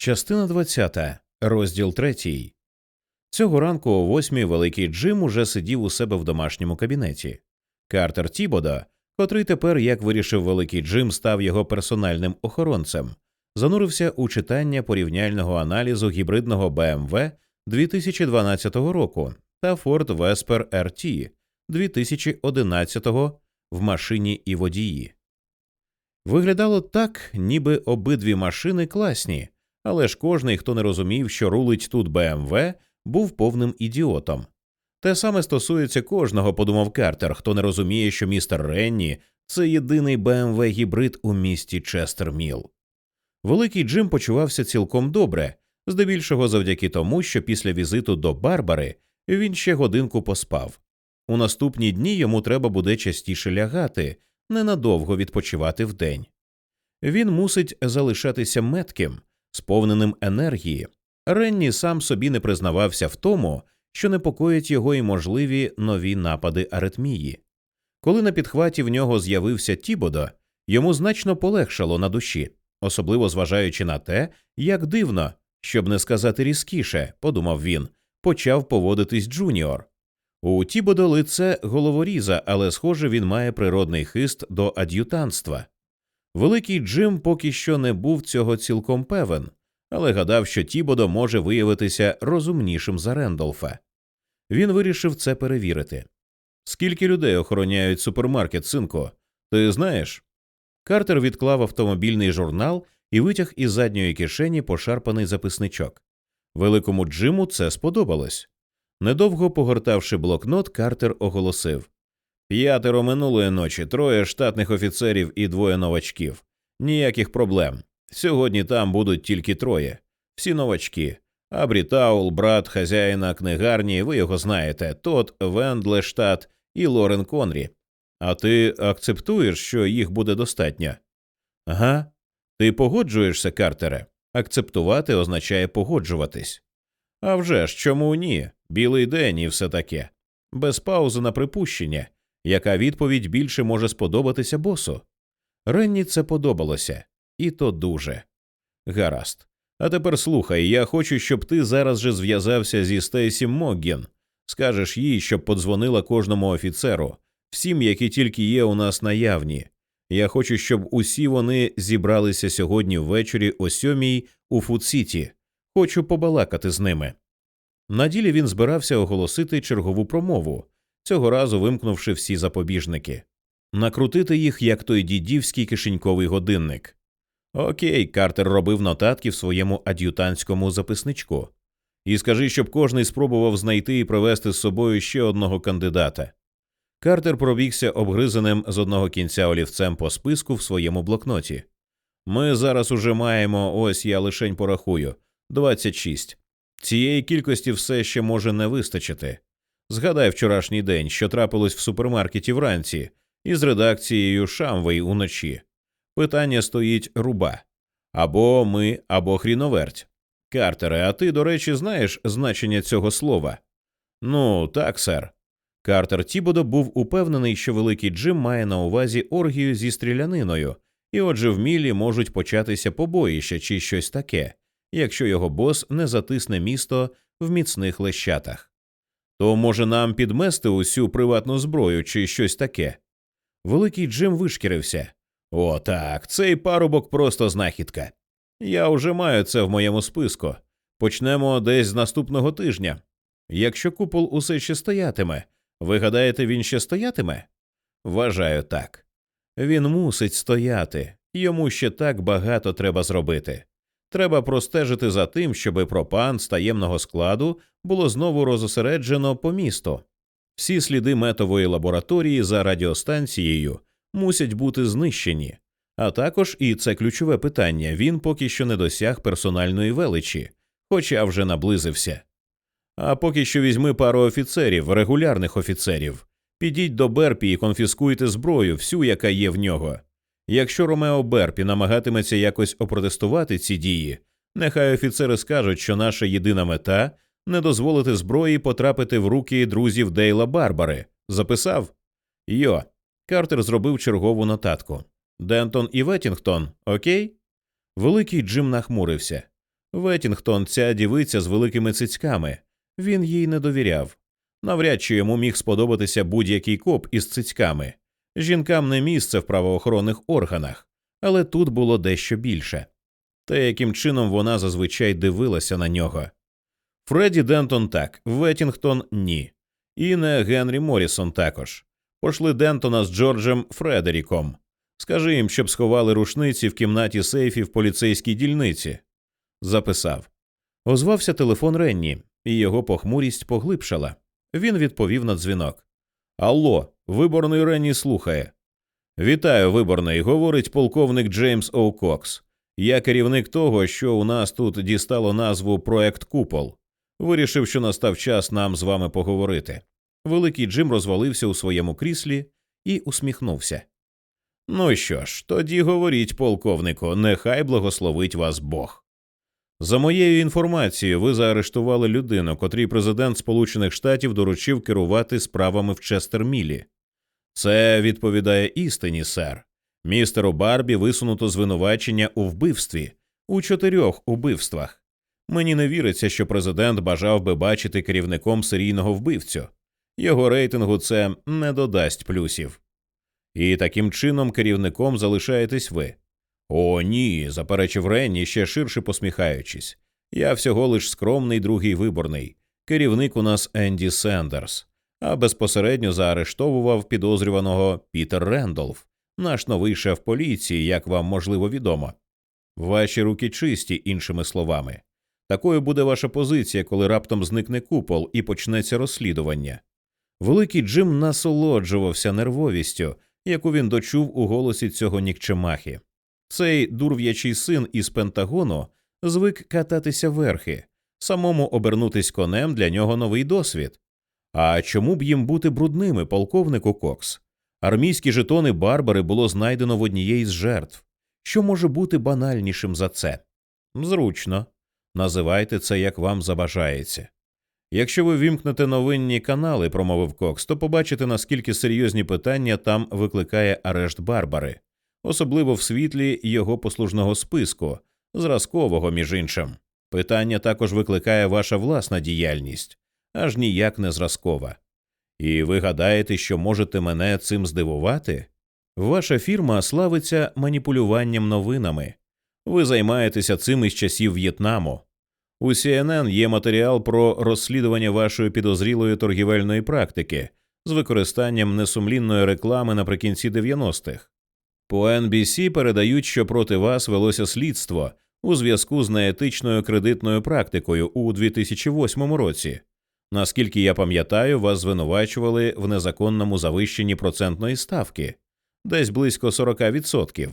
Частина 20. Розділ 3. Цього ранку о восьмій великий Джим уже сидів у себе в домашньому кабінеті. Картер Тібода, котрий тепер, як вирішив великий Джим, став його персональним охоронцем, занурився у читання порівняльного аналізу гібридного BMW 2012 року та Ford Vesper RT 2011 в машині і водії. Виглядало так, ніби обидві машини класні, але ж кожний, хто не розумів, що рулить тут БМВ, був повним ідіотом. Те саме стосується кожного, подумав Картер, хто не розуміє, що містер Ренні це єдиний БМВ гібрид у місті Честерміл. Великий Джим почувався цілком добре, здебільшого завдяки тому, що після візиту до Барбари він ще годинку поспав. У наступні дні йому треба буде частіше лягати, ненадовго відпочивати вдень. Він мусить залишатися метким, сповненим енергії. Ренні сам собі не признавався в тому, що непокоїть його і можливі нові напади аритмії. Коли на підхваті в нього з'явився Тібодо, йому значно полегшало на душі, особливо зважаючи на те, як дивно, щоб не сказати різкіше, подумав він, почав поводитись Джуніор. У Тібодо лице головоріза, але, схоже, він має природний хист до ад'ютантства. Великий Джим поки що не був цього цілком певен, але гадав, що Тібодо може виявитися розумнішим за Рендолфа. Він вирішив це перевірити. Скільки людей охороняють супермаркет, синку? Ти знаєш? Картер відклав автомобільний журнал і витяг із задньої кишені пошарпаний записничок. Великому Джиму це сподобалось. Недовго погортавши блокнот, Картер оголосив П'ятеро минулої ночі, троє штатних офіцерів і двоє новачків. Ніяких проблем. Сьогодні там будуть тільки троє. Всі новачки. Абрітаул, брат хазяїна книгарні, ви його знаєте, Тот Вендлештат і Лорен Конрі. А ти акцептуєш, що їх буде достатньо? Ага. Ти погоджуєшся, Картере? Акцептувати означає погоджуватись. А вже ж, чому ні? Білий день і все таке. Без паузи на припущення, яка відповідь більше може сподобатися босу. Ренні це подобалося, і то дуже. Гаразд. А тепер слухай, я хочу, щоб ти зараз же зв'язався зі Стейсі Могген. Скажеш їй, щоб подзвонила кожному офіцеру, всім, які тільки є у нас наявні. Я хочу, щоб усі вони зібралися сьогодні ввечері о сьомій у Фудсіті. Хочу побалакати з ними. На ділі він збирався оголосити чергову промову, цього разу вимкнувши всі запобіжники, накрутити їх, як той дідівський кишеньковий годинник. Окей, Картер робив нотатки в своєму ад'ютантському записничку. І скажи, щоб кожний спробував знайти і привезти з собою ще одного кандидата. Картер пробігся обгризаним з одного кінця олівцем по списку в своєму блокноті. Ми зараз уже маємо, ось я лишень порахую, 26. Цієї кількості все ще може не вистачити. Згадай вчорашній день, що трапилось в супермаркеті вранці, із редакцією Шамвей уночі. Питання стоїть руба або ми, або хріноверть. Картере, а ти, до речі, знаєш значення цього слова? Ну, так, сер. Картер Тібодо був упевнений, що великий Джим має на увазі оргію зі стріляниною, і отже в мілі можуть початися побоїща чи щось таке, якщо його бос не затисне місто в міцних лещатах. То може нам підмести усю приватну зброю чи щось таке? Великий Джим вишкірився. О, так, цей парубок просто знахідка. Я вже маю це в моєму списку. Почнемо десь з наступного тижня. Якщо купол усе ще стоятиме, ви гадаєте, він ще стоятиме? Вважаю так. Він мусить стояти, йому ще так багато треба зробити. Треба простежити за тим, щоби пропан з таємного складу було знову розосереджено по місту. Всі сліди метової лабораторії за радіостанцією мусять бути знищені. А також, і це ключове питання, він поки що не досяг персональної величі, хоча вже наблизився. А поки що візьми пару офіцерів, регулярних офіцерів, підіть до Берпі і конфіскуйте зброю, всю, яка є в нього. Якщо Ромео Берпі намагатиметься якось опротестувати ці дії, нехай офіцери скажуть, що наша єдина мета не дозволити зброї потрапити в руки друзів Дейла Барбари. Записав? Йо. Картер зробив чергову нотатку. Дентон і Веттінгтон, окей? Великий Джим нахмурився. Веттінгтон ця дівиця з великими цицьками. Він їй не довіряв. Навряд чи йому міг сподобатися будь-який коп із цицьками. Жінкам не місце в правоохоронних органах, але тут було дещо більше. Те, яким чином вона зазвичай дивилася на нього. Фредді Дентон так, Веттінгтон ні. І не Генрі Морісон також. Пошли Дентона з Джорджем Фредеріком. Скажи їм, щоб сховали рушниці в кімнаті сейфі в поліцейській дільниці. Записав. Озвався телефон Ренні, і його похмурість поглибшала. Він відповів на дзвінок. Алло, виборний Ренні слухає. Вітаю, виборний, говорить полковник Джеймс О'Кокс. Я керівник того, що у нас тут дістало назву Проект Купол. Вирішив, що настав час нам з вами поговорити. Великий Джим розвалився у своєму кріслі і усміхнувся. Ну що ж, тоді говоріть, полковнику, нехай благословить вас Бог. За моєю інформацією, ви заарештували людину, котрій президент Сполучених Штатів доручив керувати справами в Честермілі. Це відповідає істині, сер. Містеру Барбі висунуто звинувачення у вбивстві, у чотирьох убивствах. Мені не віриться, що президент бажав би бачити керівником серійного вбивцю. Його рейтингу це не додасть плюсів. І таким чином керівником залишаєтесь ви. О, ні, заперечив Ренні, ще ширше посміхаючись. Я всього лиш скромний другий виборний. Керівник у нас Енді Сендерс, а безпосередньо заарештовував підозрюваного Пітер Рендолф, наш новий шеф поліції, як вам можливо відомо. Ваші руки чисті, іншими словами. Такою буде ваша позиція, коли раптом зникне купол і почнеться розслідування. Великий Джим насолоджувався нервовістю, яку він дочув у голосі цього нікчемахи. Цей дурв'ячий син із Пентагону звик кататися верхи, самому обернутись конем для нього новий досвід. А чому б їм бути брудними, полковнику Кокс? Армійські жетони Барбари було знайдено в однієї з жертв. Що може бути банальнішим за це? Зручно. Називайте це, як вам забажається. Якщо ви вімкнете новинні канали, промовив Кокс, то побачите, наскільки серйозні питання там викликає арешт Барбари, особливо в світлі його послужного списку, зразкового, між іншим. Питання також викликає ваша власна діяльність, аж ніяк не зразкова. І ви гадаєте, що можете мене цим здивувати? Ваша фірма славиться маніпулюванням новинами. Ви займаєтеся цим із часів В'єтнаму. У CNN є матеріал про розслідування вашої підозрілої торгівельної практики з використанням несумлінної реклами наприкінці 90-х. По NBC передають, що проти вас велося слідство у зв'язку з неетичною кредитною практикою у 2008 році. Наскільки я пам'ятаю, вас звинувачували в незаконному завищенні процентної ставки десь близько 40%.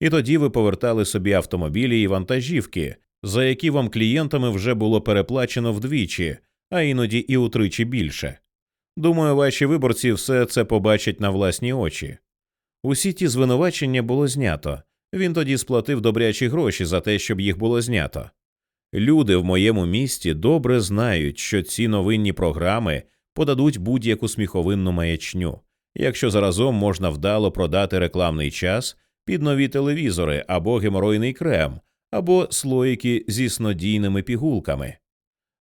І тоді ви повертали собі автомобілі і вантажівки, за які вам клієнтами вже було переплачено вдвічі, а іноді і утричі більше. Думаю, ваші виборці все це побачать на власні очі. Усі ті звинувачення було знято. Він тоді сплатив добрячі гроші за те, щоб їх було знято. Люди в моєму місті добре знають, що ці новинні програми подадуть будь-яку сміховинну маячню, якщо заразом можна вдало продати рекламний час під нові телевізори або геморойний крем, або слоїки зі снодійними пігулками.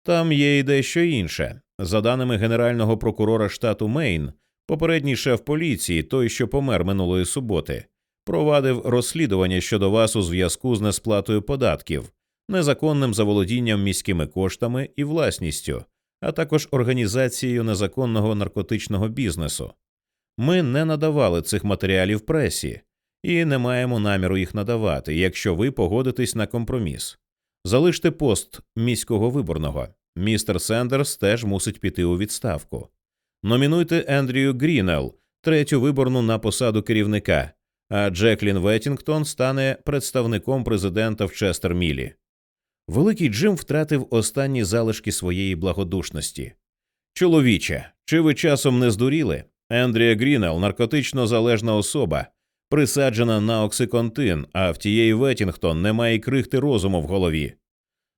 Там є й дещо інше. За даними генерального прокурора штату Мейн, попередній шеф поліції, той, що помер минулої суботи, провадив розслідування щодо вас у зв'язку з несплатою податків, незаконним заволодінням міськими коштами і власністю, а також організацією незаконного наркотичного бізнесу. Ми не надавали цих матеріалів пресі, і не маємо наміру їх надавати, якщо ви погодитесь на компроміс. Залиште пост міського виборного. Містер Сендерс теж мусить піти у відставку. Номінуйте Ендрію Грінел, третю виборну на посаду керівника, а Джеклін Веттінгтон стане представником президента в Честермілі. Великий Джим втратив останні залишки своєї благодушності. Чоловіче, чи ви часом не здуріли? Ендрія Грінел наркотично залежна особа, присаджена на оксиконтин, а в тієї Веттінгтон немає крихти розуму в голові.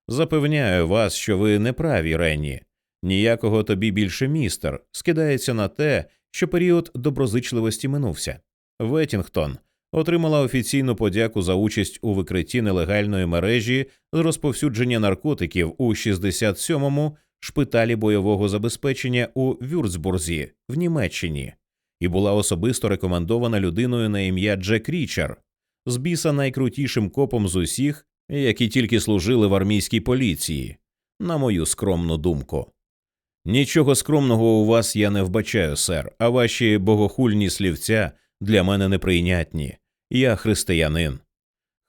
Запевняю вас, що ви не праві, Ренні. Ніякого тобі більше містер скидається на те, що період доброзичливості минувся. Веттінгтон отримала офіційну подяку за участь у викритті нелегальної мережі з розповсюдження наркотиків у 67-му шпиталі бойового забезпечення у Вюрцбурзі в Німеччині і була особисто рекомендована людиною на ім'я Джек Річер, з біса найкрутішим копом з усіх, які тільки служили в армійській поліції, на мою скромну думку. Нічого скромного у вас я не вбачаю, сер, а ваші богохульні слівця для мене неприйнятні. Я християнин.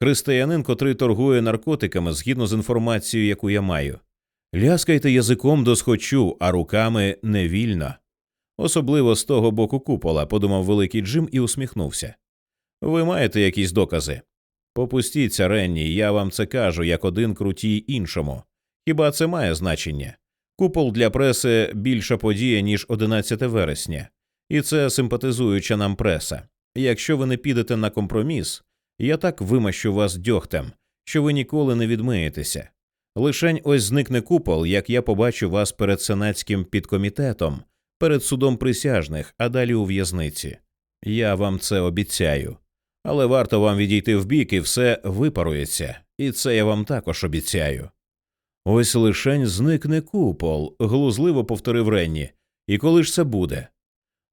Християнин, котрий торгує наркотиками згідно з інформацією, яку я маю. Ляскайте язиком досхочу, а руками не вільно. Особливо з того боку купола, подумав великий Джим і усміхнувся. Ви маєте якісь докази? Попустіться, Ренні, я вам це кажу, як один крутій іншому. Хіба це має значення? Купол для преси більша подія, ніж 11 вересня, і це симпатизуюча нам преса. Якщо ви не підете на компроміс, я так вимащу вас дьогтем, що ви ніколи не відмиєтеся. Лишень ось зникне купол, як я побачу вас перед сенатським підкомітетом, перед судом присяжних, а далі у в'язниці. Я вам це обіцяю. Але варто вам відійти вбік і все випарується, і це я вам також обіцяю. Ось лишень зникне купол, глузливо повторив Ренні. І коли ж це буде?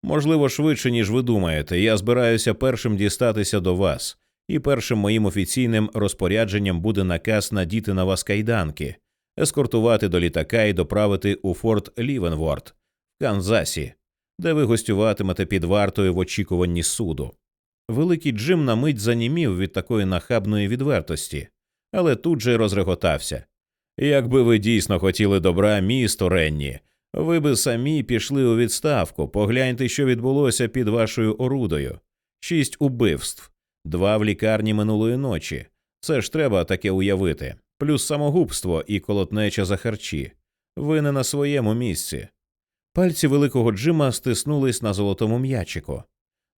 Можливо, швидше, ніж ви думаєте, я збираюся першим дістатися до вас, і першим моїм офіційним розпорядженням буде наказ надіти на вас кайданки, ескортувати до літака і доправити у Форт Лівенворд в Канзасі, де ви гостюватимете під вартою в очікуванні суду. Великий Джим на мить занімів від такої нахабної відвертості, але тут же розреготався. Якби ви дійсно хотіли добра місту Ренні, ви би самі пішли у відставку, погляньте, що відбулося під вашою орудою шість убивств, два в лікарні минулої ночі. Це ж треба таке уявити, плюс самогубство і колотнеча за харчі. Ви не на своєму місці. Пальці великого Джима стиснулись на золотому м'ячику.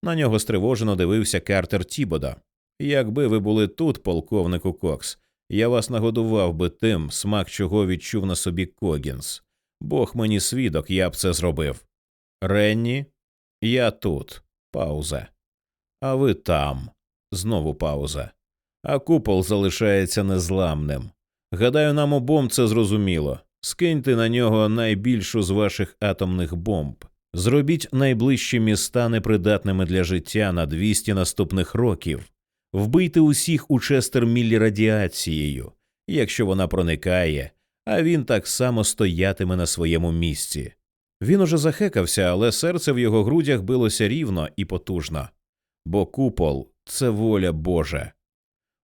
На нього стривожено дивився Картер Тібода. Якби ви були тут, полковнику Кокс, я вас нагодував би тим, смак чого відчув на собі Когінс. Бог мені свідок, я б це зробив. Ренні, я тут. Пауза. А ви там. Знову пауза. А купол залишається незламним. Гадаю, нам обом це зрозуміло. Скиньте на нього найбільшу з ваших атомних бомб. Зробіть найближчі міста непридатними для життя на 200 наступних років, вбийте усіх у Честерміллі радіацією, якщо вона проникає, а він так само стоятиме на своєму місці. Він уже захекався, але серце в його грудях билося рівно і потужно, бо купол це воля Божа.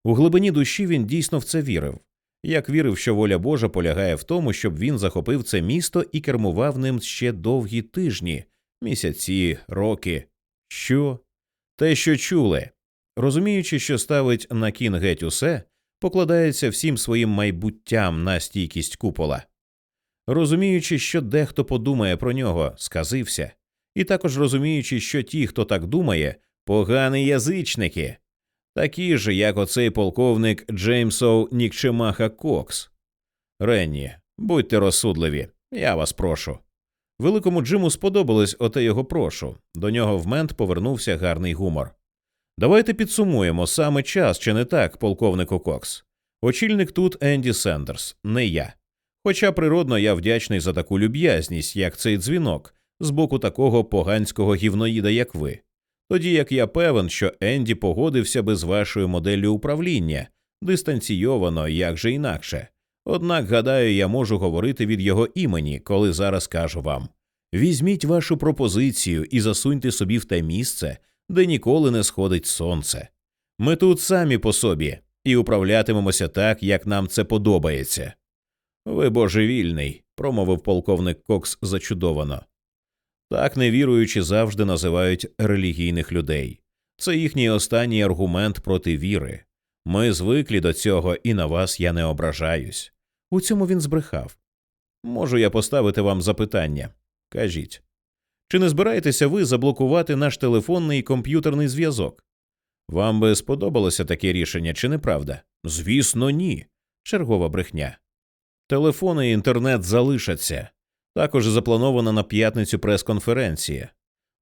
У глибині душі він дійсно в це вірив, як вірив, що воля Божа полягає в тому, щоб він захопив це місто і кермував ним ще довгі тижні, місяці, роки. Що? Те, що чули, розуміючи, що ставить на кін геть усе, покладається всім своїм майбуттям на стійкість купола. Розуміючи, що дехто подумає про нього, сказився, і також розуміючи, що ті, хто так думає, погані язичники, такі ж, як оцей полковник Джеймсоу Нікчемаха Кокс. Ренні, будьте розсудливі, я вас прошу. Великому Джиму сподобалось оте його прошу. До нього в мент повернувся гарний гумор. Давайте підсумуємо саме час, чи не так, полковнику Кокс. Очільник тут Енді Сендерс, не я. Хоча природно я вдячний за таку люб'язність, як цей дзвінок, з боку такого поганського гівноїда, як ви. Тоді як я певен, що Енді погодився би з вашою моделлю управління дистанційовано, як же інакше. Однак, гадаю, я можу говорити від його імені, коли зараз кажу вам візьміть вашу пропозицію і засуньте собі в те місце, де ніколи не сходить сонце. Ми тут самі по собі і управлятимемося так, як нам це подобається. Ви божевільний, промовив полковник Кокс зачудовано. Так невіруючі завжди називають релігійних людей. Це їхній останній аргумент проти віри. Ми звиклі до цього, і на вас я не ображаюсь. У цьому він збрехав. Можу я поставити вам запитання? Кажіть. Чи не збираєтеся ви заблокувати наш телефонний і комп'ютерний зв'язок? Вам би сподобалося таке рішення, чи не правда? Звісно, ні. Чергова брехня. Телефони і інтернет залишаться. Також запланована на п'ятницю прес-конференція,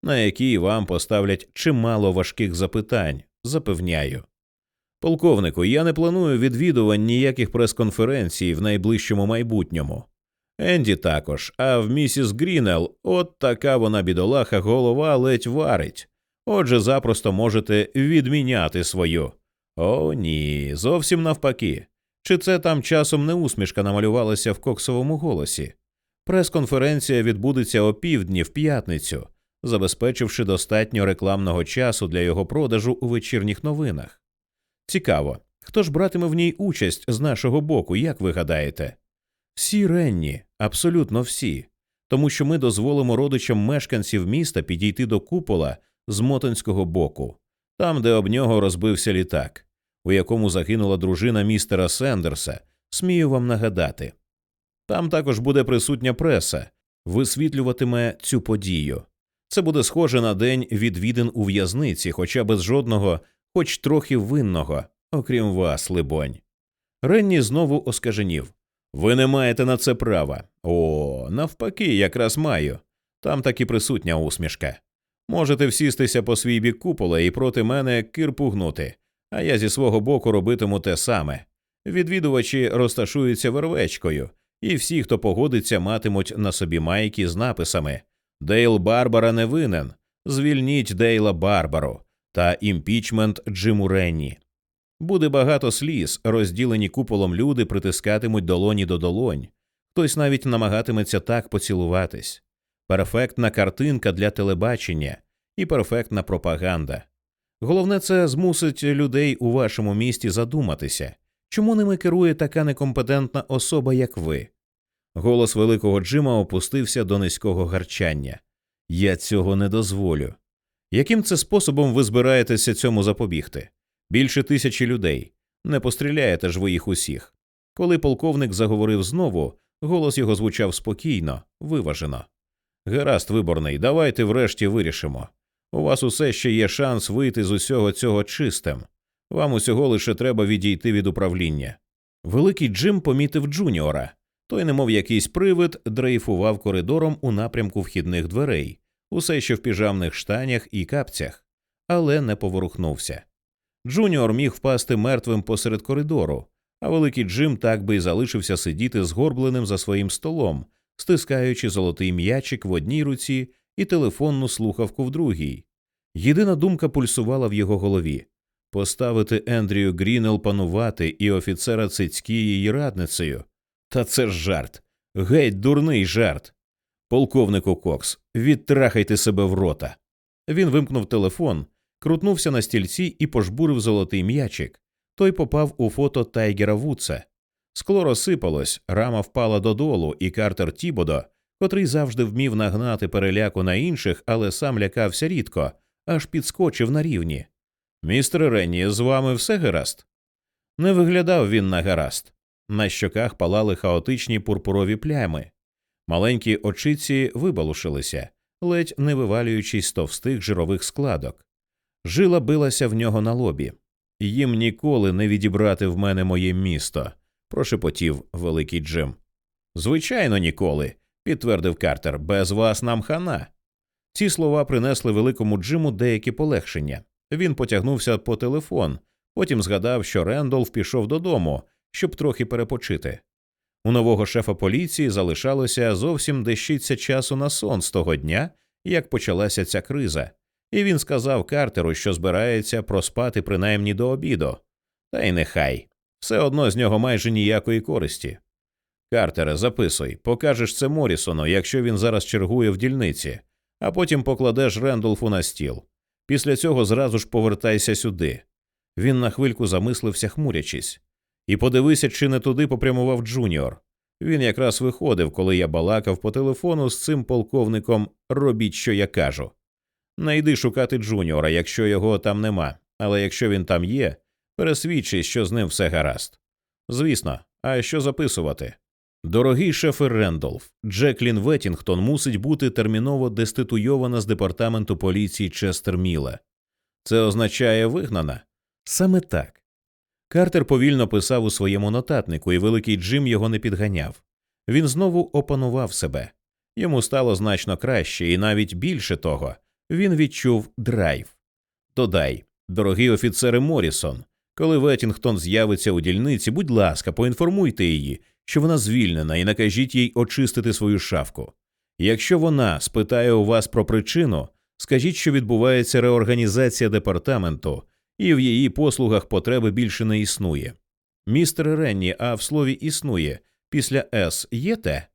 на якій вам поставлять чимало важких запитань, запевняю. Полковнику, я не планую відвідувань ніяких прес-конференцій в найближчому майбутньому. Енді також, а в місіс Грінел, от така вона бідолаха голова ледь варить. Отже, запросто можете відміняти свою. О, ні, зовсім навпаки. Чи це там часом не усмішка намалювалася в коксовому голосі? Прес-конференція відбудеться о півдні в п'ятницю, забезпечивши достатньо рекламного часу для його продажу у вечірніх новинах. Цікаво, хто ж братиме в ній участь з нашого боку, як ви гадаєте? Всі ренні, абсолютно всі, тому що ми дозволимо родичам мешканців міста підійти до купола з мотонського боку, там, де об нього розбився літак, у якому загинула дружина містера Сендерса, смію вам нагадати. Там також буде присутня преса, висвітлюватиме цю подію. Це буде схоже на день відвідин у в'язниці, хоча без жодного, хоч трохи винного, окрім вас, либонь. Ренні знову оскаженів. Ви не маєте на це права. О, навпаки, якраз маю. Там таки присутня усмішка. Можете всістися по свій бік купола і проти мене кирпу гнути, а я зі свого боку робитиму те саме. Відвідувачі розташуються вервечкою, і всі, хто погодиться, матимуть на собі майки з написами Дейл Барбара не винен. Звільніть Дейла Барбару та імпічмент Джиму Ренні. Буде багато сліз, розділені куполом люди притискатимуть долоні до долонь, хтось навіть намагатиметься так поцілуватись. Перфектна картинка для телебачення і перфектна пропаганда. Головне, це змусить людей у вашому місті задуматися, чому ними керує така некомпетентна особа, як ви. Голос великого Джима опустився до низького гарчання. Я цього не дозволю. Яким це способом ви збираєтеся цьому запобігти? Більше тисячі людей. Не постріляєте ж ви їх усіх. Коли полковник заговорив знову, голос його звучав спокійно, виважено. Гаразд, виборний, давайте врешті вирішимо. У вас усе ще є шанс вийти з усього цього чистим. Вам усього лише треба відійти від управління. Великий Джим помітив Джуніора. Той, немов якийсь привид, дрейфував коридором у напрямку вхідних дверей, усе ще в піжамних штанях і капцях, але не поворухнувся. Джуніор міг впасти мертвим посеред коридору, а великий Джим так би й залишився сидіти згорбленим за своїм столом, стискаючи золотий м'ячик в одній руці і телефонну слухавку в другій. Єдина думка пульсувала в його голові поставити Ендрію Грінел панувати і офіцера Цицькі її радницею. Та це ж жарт. Геть дурний жарт. Полковнику Кокс, відтрахайте себе в рота. Він вимкнув телефон, крутнувся на стільці і пожбурив золотий м'ячик. Той попав у фото Тайгера Вудса. Скло розсипалось, рама впала додолу, і Картер Тібодо, котрий завжди вмів нагнати переляку на інших, але сам лякався рідко, аж підскочив на рівні. Містер Ренні, з вами все гаразд? Не виглядав він на гаразд. На щоках палали хаотичні пурпурові плями. Маленькі очиці вибалушилися, ледь не вивалюючись з товстих жирових складок. Жила билася в нього на лобі. Їм ніколи не відібрати в мене моє місто, прошепотів великий Джим. Звичайно, ніколи, підтвердив Картер, без вас нам хана. Ці слова принесли великому Джиму деякі полегшення. Він потягнувся по телефон, потім згадав, що Рендолф пішов додому, щоб трохи перепочити. У нового шефа поліції залишалося зовсім дещиця часу на сон з того дня, як почалася ця криза, і він сказав Картеру, що збирається проспати принаймні до обіду. Та й нехай все одно з нього майже ніякої користі. Картере, записуй, покажеш це Морісону, якщо він зараз чергує в дільниці, а потім покладеш Рендолфу на стіл. Після цього зразу ж повертайся сюди. Він на хвильку замислився, хмурячись. І подивися, чи не туди попрямував Джуніор. Він якраз виходив, коли я балакав по телефону з цим полковником робіть, що я кажу. Не йди шукати Джуніора, якщо його там нема, але якщо він там є, пересвідчись, що з ним все гаразд. Звісно, а що записувати? Дорогий шефер Рендолф, Джеклін Веттінгтон мусить бути терміново деституйована з департаменту поліції Честер Міла. Це означає вигнана? Саме так. Картер повільно писав у своєму нотатнику, і великий Джим його не підганяв. Він знову опанував себе. Йому стало значно краще, і навіть більше того, він відчув драйв. Додай, Дорогий офіцере Морісон, коли Веттінгтон з'явиться у дільниці, будь ласка, поінформуйте її, що вона звільнена, і накажіть їй очистити свою шафку. Якщо вона спитає у вас про причину, скажіть, що відбувається реорганізація департаменту, і в її послугах потреби більше не існує. Містер Ренні, а в слові існує після С є те?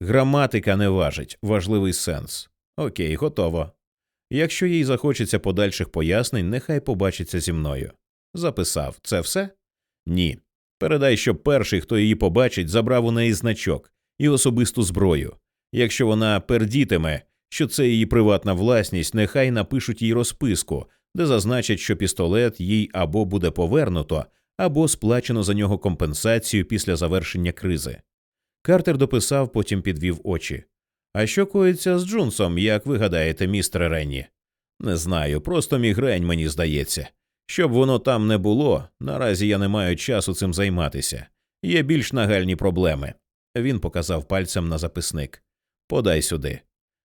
Граматика не важить, важливий сенс. Окей, готово. Якщо їй захочеться подальших пояснень, нехай побачиться зі мною. Записав це все? Ні. Передай, щоб перший, хто її побачить, забрав у неї значок і особисту зброю. Якщо вона пердітиме, що це її приватна власність, нехай напишуть їй розписку, де зазначать, що пістолет їй або буде повернуто, або сплачено за нього компенсацію після завершення кризи. Картер дописав, потім підвів очі. А що коїться з Джунсом, як ви гадаєте, містер Ренні? Не знаю, просто мігрень, мені здається. Щоб воно там не було, наразі я не маю часу цим займатися. Є більш нагальні проблеми. Він показав пальцем на записник. Подай сюди.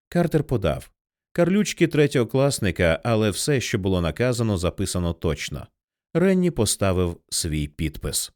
Картер подав. Карлючки третьокласника, але все, що було наказано, записано точно. Ренні поставив свій підпис.